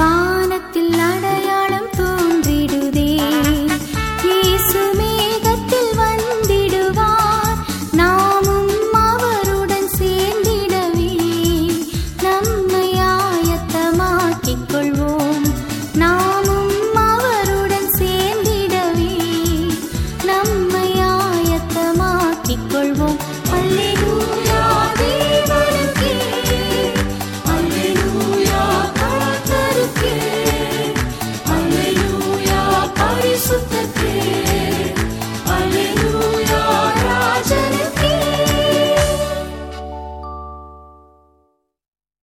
far Lucifer.